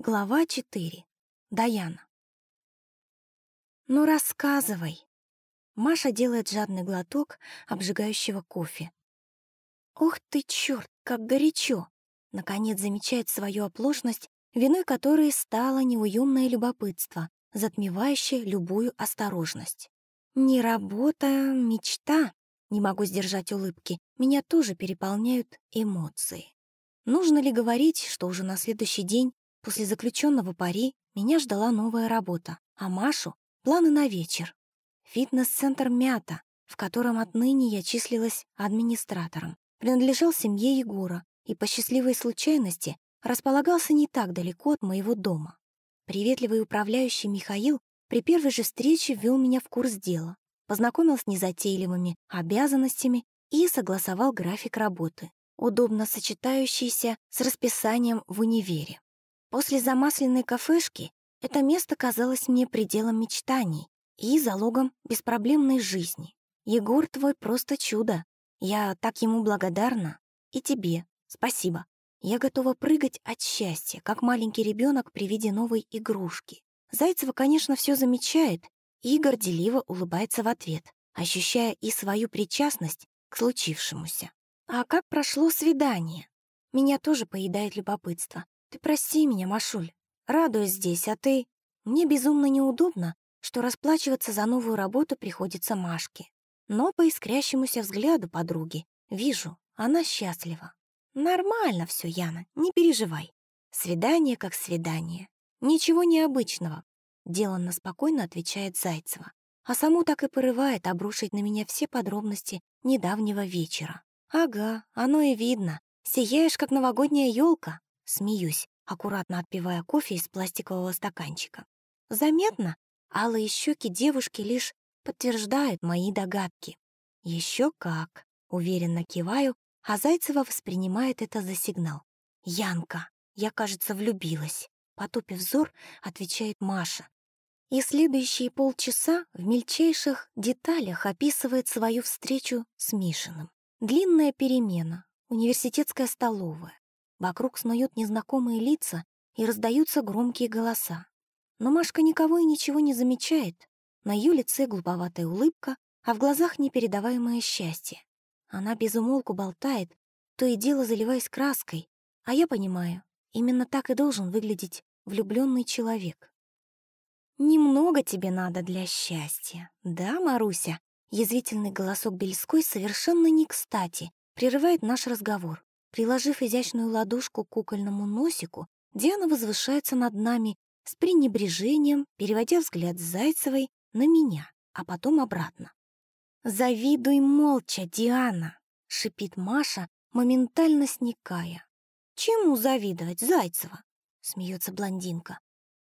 Глава 4. Даяна. «Ну, рассказывай!» Маша делает жадный глоток обжигающего кофе. «Ох ты, черт, как горячо!» Наконец замечает свою оплошность, виной которой стало неуемное любопытство, затмевающее любую осторожность. «Не работа, мечта!» Не могу сдержать улыбки. Меня тоже переполняют эмоции. Нужно ли говорить, что уже на следующий день После заключенного пари меня ждала новая работа, а Машу — планы на вечер. Фитнес-центр «Мята», в котором отныне я числилась администратором, принадлежал семье Егора и по счастливой случайности располагался не так далеко от моего дома. Приветливый управляющий Михаил при первой же встрече ввел меня в курс дела, познакомил с незатейливыми обязанностями и согласовал график работы, удобно сочетающийся с расписанием в универе. После замасленной кафешки это место казалось мне пределом мечтаний и залогом беспроблемной жизни. Егор твой просто чудо. Я так ему благодарна. И тебе спасибо. Я готова прыгать от счастья, как маленький ребенок при виде новой игрушки. Зайцева, конечно, все замечает и горделиво улыбается в ответ, ощущая и свою причастность к случившемуся. А как прошло свидание? Меня тоже поедает любопытство. Ты прости меня, Машуль. Радуюсь здесь, а ты... Мне безумно неудобно, что расплачиваться за новую работу приходится Машке. Но по искрящемуся взгляду подруги вижу, она счастлива. Нормально все, Яна, не переживай. Свидание как свидание. Ничего необычного. Деланно спокойно отвечает Зайцева. А саму так и порывает обрушить на меня все подробности недавнего вечера. Ага, оно и видно. Сияешь, как новогодняя елка. Смеюсь, аккуратно отпивая кофе из пластикового стаканчика. Заметно, алые щеки девушки лишь подтверждают мои догадки. Еще как, уверенно киваю, а Зайцева воспринимает это за сигнал. «Янка, я, кажется, влюбилась», — потупив взор, отвечает Маша. И следующие полчаса в мельчайших деталях описывает свою встречу с Мишиным. Длинная перемена, университетская столовая, Вокруг снуют незнакомые лица и раздаются громкие голоса. Но Машка никого и ничего не замечает. На ее лице глуповатая улыбка, а в глазах непередаваемое счастье. Она безумолку болтает, то и дело заливаясь краской, а я понимаю, именно так и должен выглядеть влюбленный человек. «Немного тебе надо для счастья, да, Маруся?» Язвительный голосок Бельской совершенно не кстати прерывает наш разговор. Приложив изящную ладошку к кукольному носику, Диана возвышается над нами с пренебрежением, переводя взгляд с Зайцевой на меня, а потом обратно. «Завидуй молча, Диана!» — шипит Маша, моментально сникая. «Чему завидовать, Зайцева?» — смеется блондинка.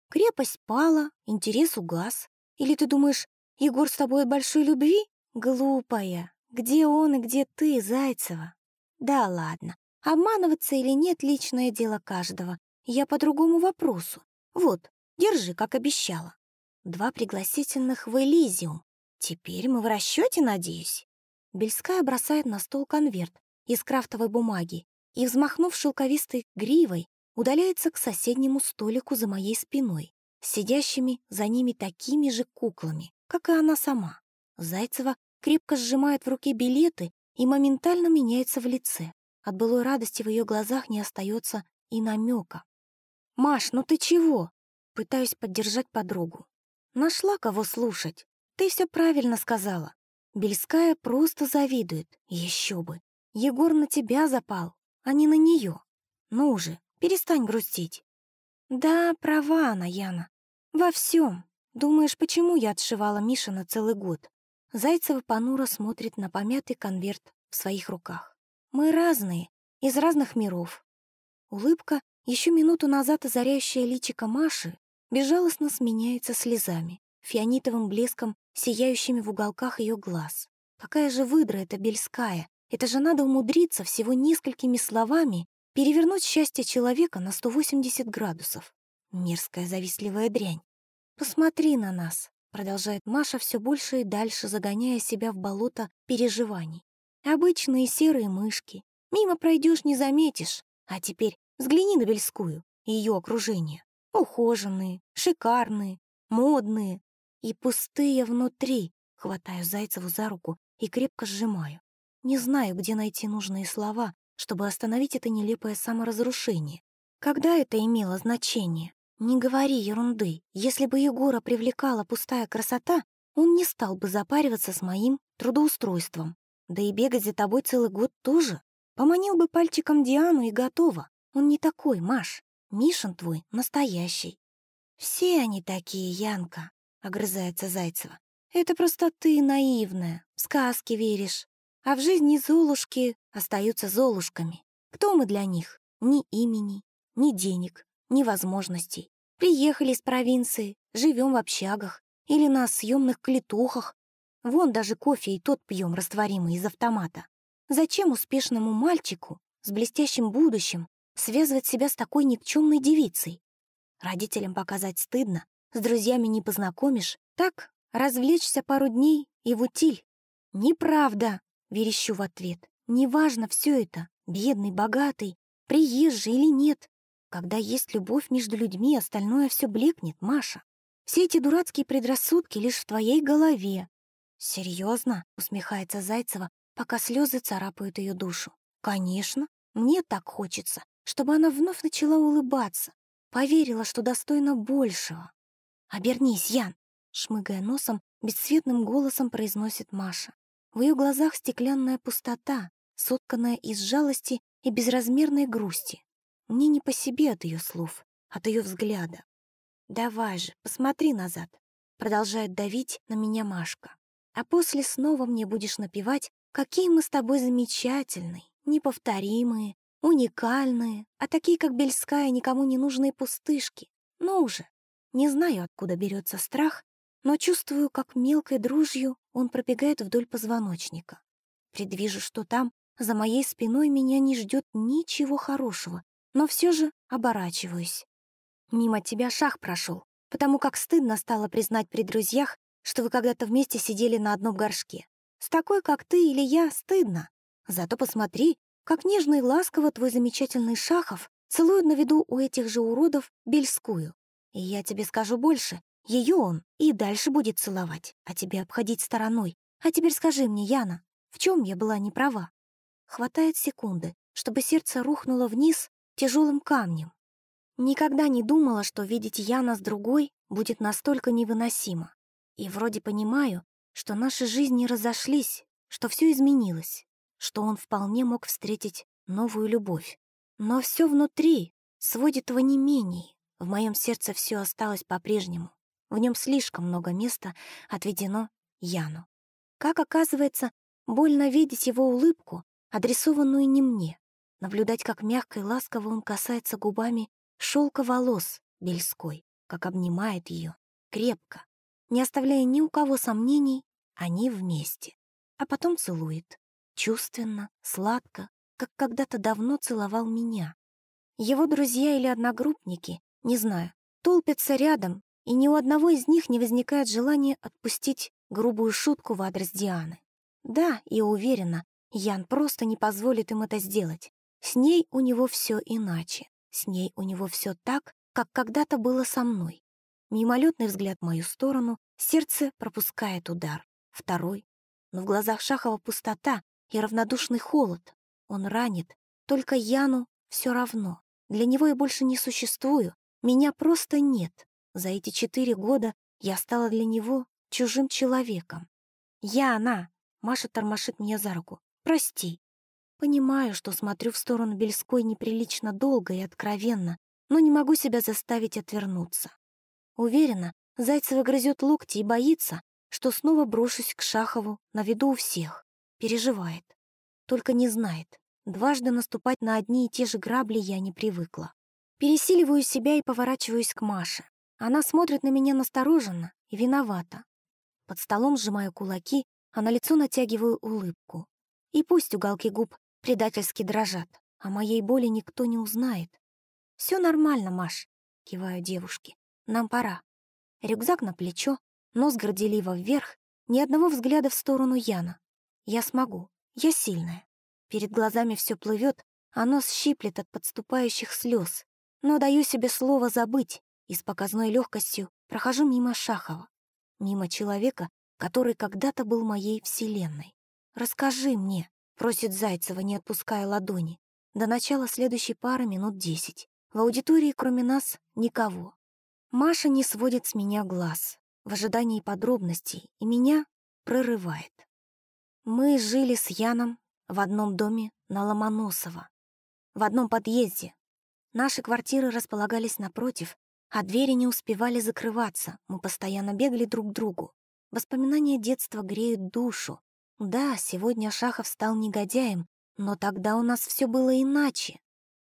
«Крепость пала, интерес угас. Или ты думаешь, Егор с тобой большой любви? Глупая! Где он и где ты, Зайцева?» «Да ладно, Обманываться или нет — личное дело каждого. Я по другому вопросу. Вот, держи, как обещала. Два пригласительных в Элизиум. Теперь мы в расчете, надеюсь. Бельская бросает на стол конверт из крафтовой бумаги и, взмахнув шелковистой гривой, удаляется к соседнему столику за моей спиной, сидящими за ними такими же куклами, как и она сама. Зайцева крепко сжимает в руке билеты и моментально меняется в лице. От былой радости в ее глазах не остается и намека. «Маш, ну ты чего?» Пытаюсь поддержать подругу. «Нашла кого слушать. Ты все правильно сказала. Бельская просто завидует. Еще бы. Егор на тебя запал, а не на нее. Ну уже, перестань грустить». «Да, права она, Яна. Во всем. Думаешь, почему я отшивала Миша на целый год?» Зайцева понуро смотрит на помятый конверт в своих руках. Мы разные, из разных миров. Улыбка, еще минуту назад озаряющая личико Маши, безжалостно сменяется слезами, фианитовым блеском, сияющими в уголках ее глаз. Какая же выдра эта бельская! Это же надо умудриться всего несколькими словами перевернуть счастье человека на 180 градусов. Мерзкая завистливая дрянь. «Посмотри на нас», — продолжает Маша все больше и дальше, загоняя себя в болото переживаний. Обычные серые мышки. Мимо пройдешь, не заметишь. А теперь взгляни на Бельскую и ее окружение. Ухоженные, шикарные, модные и пустые внутри. Хватаю Зайцеву за руку и крепко сжимаю. Не знаю, где найти нужные слова, чтобы остановить это нелепое саморазрушение. Когда это имело значение? Не говори ерунды. Если бы Егора привлекала пустая красота, он не стал бы запариваться с моим трудоустройством. Да и бегать за тобой целый год тоже. Поманил бы пальчиком Диану и готово. Он не такой, Маш. Мишин твой настоящий. Все они такие, Янка, — огрызается Зайцева. Это просто ты наивная, в сказки веришь. А в жизни Золушки остаются Золушками. Кто мы для них? Ни имени, ни денег, ни возможностей. Приехали из провинции, живем в общагах или на съемных клетухах. Вон даже кофе и тот пьем растворимый из автомата. Зачем успешному мальчику с блестящим будущим связывать себя с такой никчемной девицей? Родителям показать стыдно, с друзьями не познакомишь. Так, развлечься пару дней и в утиль. Неправда, верещу в ответ. Неважно все это, бедный, богатый, приезжий или нет. Когда есть любовь между людьми, остальное все блекнет, Маша. Все эти дурацкие предрассудки лишь в твоей голове. Серьезно? усмехается Зайцева, пока слезы царапают ее душу. «Конечно, мне так хочется, чтобы она вновь начала улыбаться, поверила, что достойна большего». «Обернись, Ян!» — шмыгая носом, бесцветным голосом произносит Маша. В ее глазах стеклянная пустота, сотканная из жалости и безразмерной грусти. Мне не по себе от ее слов, от ее взгляда. «Давай же, посмотри назад», — продолжает давить на меня Машка. «А после снова мне будешь напевать Какие мы с тобой замечательные, неповторимые, уникальные, а такие, как Бельская, никому не нужные пустышки. Ну уже, не знаю, откуда берется страх, но чувствую, как мелкой дружью он пробегает вдоль позвоночника. Предвижу, что там, за моей спиной, меня не ждет ничего хорошего, но все же оборачиваюсь. Мимо тебя шах прошел, потому как стыдно стало признать при друзьях, что вы когда-то вместе сидели на одном горшке. С такой, как ты или я, стыдно. Зато посмотри, как нежно и ласково твой замечательный Шахов целует на виду у этих же уродов Бельскую. И я тебе скажу больше, ее он и дальше будет целовать, а тебе обходить стороной. А теперь скажи мне, Яна, в чем я была не права? Хватает секунды, чтобы сердце рухнуло вниз тяжелым камнем. Никогда не думала, что видеть Яна с другой будет настолько невыносимо. И вроде понимаю, что наши жизни разошлись, что все изменилось, что он вполне мог встретить новую любовь. Но все внутри сводит в онемении. В моем сердце все осталось по-прежнему. В нем слишком много места отведено Яну. Как оказывается, больно видеть его улыбку, адресованную не мне, наблюдать, как мягко и ласково он касается губами шелка волос Бельской, как обнимает ее, крепко, не оставляя ни у кого сомнений, они вместе. А потом целует. Чувственно, сладко, как когда-то давно целовал меня. Его друзья или одногруппники, не знаю, толпятся рядом, и ни у одного из них не возникает желания отпустить грубую шутку в адрес Дианы. Да, и уверена, Ян просто не позволит им это сделать. С ней у него все иначе. С ней у него все так, как когда-то было со мной. Мимолетный взгляд в мою сторону, сердце пропускает удар. Второй. Но в глазах Шахова пустота и равнодушный холод. Он ранит. Только Яну все равно. Для него я больше не существую. Меня просто нет. За эти четыре года я стала для него чужим человеком. «Яна!» — Маша тормошит меня за руку. «Прости». Понимаю, что смотрю в сторону Бельской неприлично долго и откровенно, но не могу себя заставить отвернуться. Уверена, Зайцева грызет локти и боится, что снова брошусь к Шахову на виду у всех. Переживает. Только не знает. Дважды наступать на одни и те же грабли я не привыкла. Пересиливаю себя и поворачиваюсь к Маше. Она смотрит на меня настороженно и виновата. Под столом сжимаю кулаки, а на лицо натягиваю улыбку. И пусть уголки губ предательски дрожат, а моей боли никто не узнает. Все нормально, Маш», — киваю девушке. Нам пора. Рюкзак на плечо, нос горделиво вверх, ни одного взгляда в сторону Яна. Я смогу, я сильная. Перед глазами все плывет, а нос щиплет от подступающих слез. Но даю себе слово забыть и с показной легкостью прохожу мимо Шахова, мимо человека, который когда-то был моей вселенной. «Расскажи мне», — просит Зайцева, не отпуская ладони. До начала следующей пары минут десять. В аудитории, кроме нас, никого. Маша не сводит с меня глаз в ожидании подробностей, и меня прорывает. Мы жили с Яном в одном доме на Ломоносово, в одном подъезде. Наши квартиры располагались напротив, а двери не успевали закрываться, мы постоянно бегали друг к другу. Воспоминания детства греют душу. Да, сегодня Шахов стал негодяем, но тогда у нас все было иначе.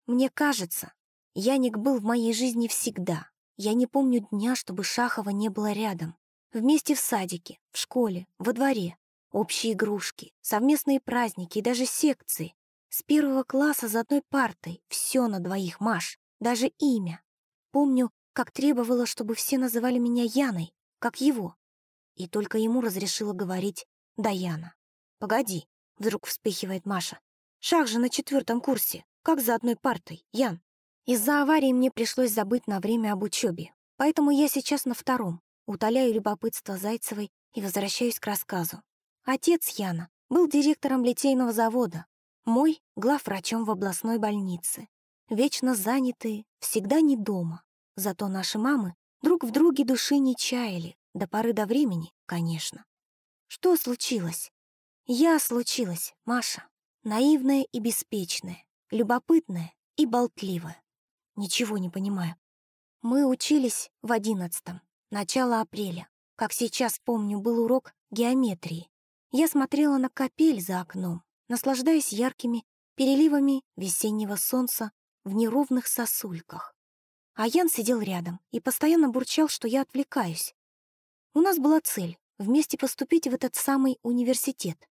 Мне кажется, Яник был в моей жизни всегда. Я не помню дня, чтобы Шахова не было рядом. Вместе в садике, в школе, во дворе. Общие игрушки, совместные праздники и даже секции. С первого класса за одной партой. Все на двоих, Маш. Даже имя. Помню, как требовала, чтобы все называли меня Яной, как его. И только ему разрешила говорить «Даяна». «Погоди», — вдруг вспыхивает Маша. «Шах же на четвертом курсе. Как за одной партой, Ян?» Из-за аварии мне пришлось забыть на время об учебе, поэтому я сейчас на втором, утоляю любопытство Зайцевой и возвращаюсь к рассказу. Отец Яна был директором литейного завода, мой — главврачом в областной больнице. Вечно занятые, всегда не дома. Зато наши мамы друг в друге души не чаяли, до поры до времени, конечно. Что случилось? Я случилась, Маша. Наивная и беспечная, любопытная и болтливая. Ничего не понимаю. Мы учились в одиннадцатом, начало апреля. Как сейчас помню, был урок геометрии. Я смотрела на капель за окном, наслаждаясь яркими переливами весеннего солнца в неровных сосульках. А Ян сидел рядом и постоянно бурчал, что я отвлекаюсь. У нас была цель — вместе поступить в этот самый университет.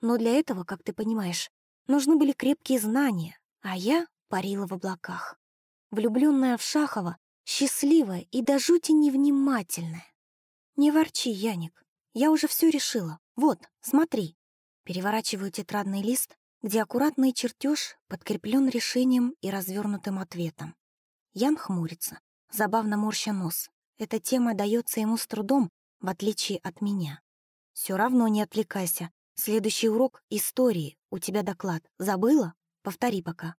Но для этого, как ты понимаешь, нужны были крепкие знания, а я парила в облаках. Влюбленная в Шахова, счастливая и до жути невнимательная. «Не ворчи, Яник, я уже все решила. Вот, смотри». Переворачиваю тетрадный лист, где аккуратный чертеж подкреплен решением и развернутым ответом. Ян хмурится, забавно морща нос. Эта тема дается ему с трудом, в отличие от меня. Все равно не отвлекайся. Следующий урок — истории. У тебя доклад. Забыла? Повтори пока.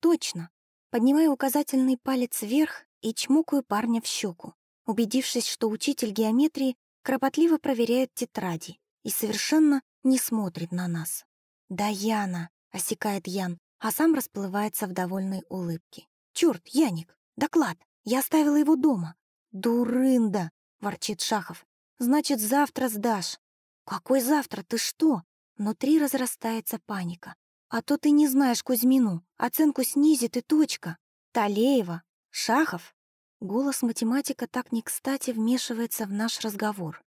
Точно. Поднимаю указательный палец вверх и чмокаю парня в щеку, убедившись, что учитель геометрии кропотливо проверяет тетради и совершенно не смотрит на нас. «Да, Яна!» — осекает Ян, а сам расплывается в довольной улыбке. «Чёрт, Яник, доклад! Я оставила его дома!» «Дурында!» — ворчит Шахов. «Значит, завтра сдашь». «Какой завтра? Ты что?» Внутри разрастается паника. «А то ты не знаешь Кузьмину. Оценку снизит и точка. Талеева. Шахов». Голос математика так не кстати вмешивается в наш разговор.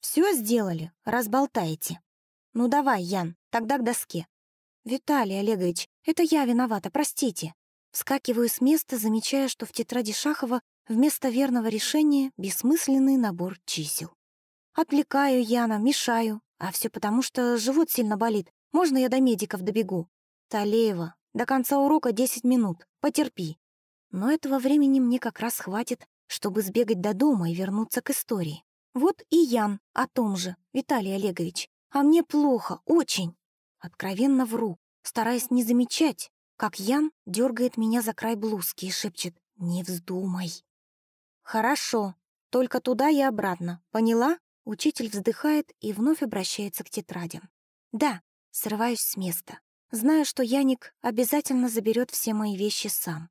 «Все сделали? Разболтаете?» «Ну давай, Ян, тогда к доске». «Виталий Олегович, это я виновата, простите». Вскакиваю с места, замечая, что в тетради Шахова вместо верного решения бессмысленный набор чисел. Отвлекаю Яна, мешаю, а все потому, что живот сильно болит. Можно я до медиков добегу? Талеева, до конца урока 10 минут, потерпи. Но этого времени мне как раз хватит, чтобы сбегать до дома и вернуться к истории. Вот и Ян о том же, Виталий Олегович. А мне плохо, очень. Откровенно вру, стараясь не замечать, как Ян дергает меня за край блузки и шепчет «Не вздумай». «Хорошо, только туда и обратно, поняла?» Учитель вздыхает и вновь обращается к тетрадям. «Да», срываюсь с места. Знаю, что Яник обязательно заберет все мои вещи сам.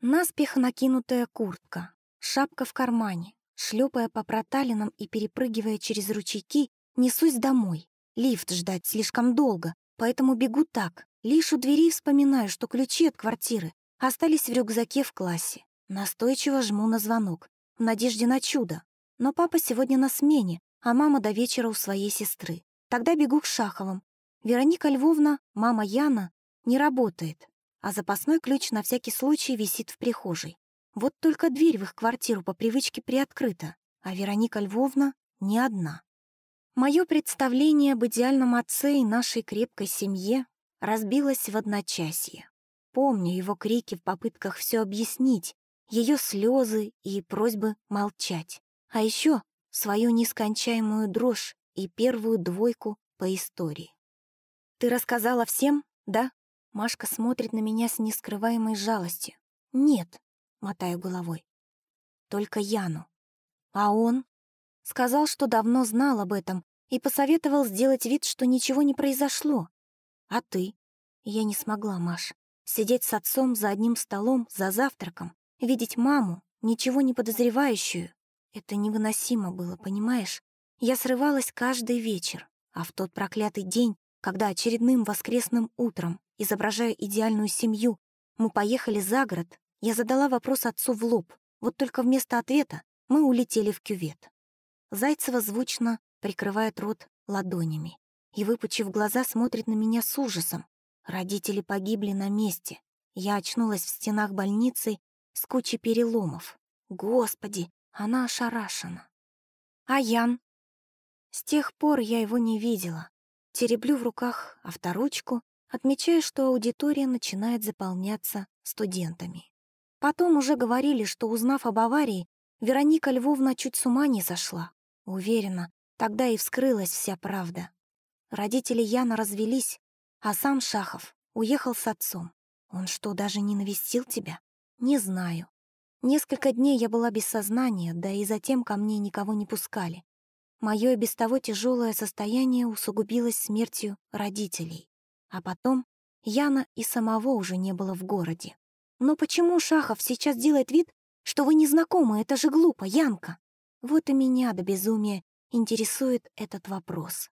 Наспех накинутая куртка, шапка в кармане, шлепая по проталинам и перепрыгивая через ручейки, несусь домой. Лифт ждать слишком долго, поэтому бегу так. Лишь у двери вспоминаю, что ключи от квартиры остались в рюкзаке в классе. Настойчиво жму на звонок, в надежде на чудо. Но папа сегодня на смене, а мама до вечера у своей сестры. Тогда бегу к Шаховым. Вероника Львовна, мама Яна, не работает, а запасной ключ на всякий случай висит в прихожей. Вот только дверь в их квартиру по привычке приоткрыта, а Вероника Львовна не одна. Мое представление об идеальном отце и нашей крепкой семье разбилось в одночасье. Помню его крики в попытках все объяснить, ее слезы и просьбы молчать. А еще свою нескончаемую дрожь и первую двойку по истории. «Ты рассказала всем, да?» Машка смотрит на меня с нескрываемой жалостью. «Нет», — мотаю головой. «Только Яну. А он?» Сказал, что давно знал об этом и посоветовал сделать вид, что ничего не произошло. А ты? Я не смогла, Маш. Сидеть с отцом за одним столом, за завтраком, видеть маму, ничего не подозревающую. Это невыносимо было, понимаешь? Я срывалась каждый вечер, а в тот проклятый день, когда очередным воскресным утром, изображая идеальную семью, мы поехали за город, я задала вопрос отцу в лоб, вот только вместо ответа мы улетели в кювет. Зайцева звучно прикрывает рот ладонями и, выпучив глаза, смотрит на меня с ужасом. Родители погибли на месте. Я очнулась в стенах больницы с кучей переломов. Господи, она ошарашена. А Ян? С тех пор я его не видела. Тереблю в руках авторучку, отмечая, что аудитория начинает заполняться студентами. Потом уже говорили, что, узнав об аварии, Вероника Львовна чуть с ума не сошла. Уверена, тогда и вскрылась вся правда. Родители Яна развелись, а сам Шахов уехал с отцом. Он что, даже не навестил тебя? Не знаю. Несколько дней я была без сознания, да и затем ко мне никого не пускали. Мое без того тяжелое состояние усугубилось смертью родителей. А потом Яна и самого уже не было в городе. Но почему Шахов сейчас делает вид, что вы не знакомы? Это же глупо, Янка. Вот и меня до безумия интересует этот вопрос.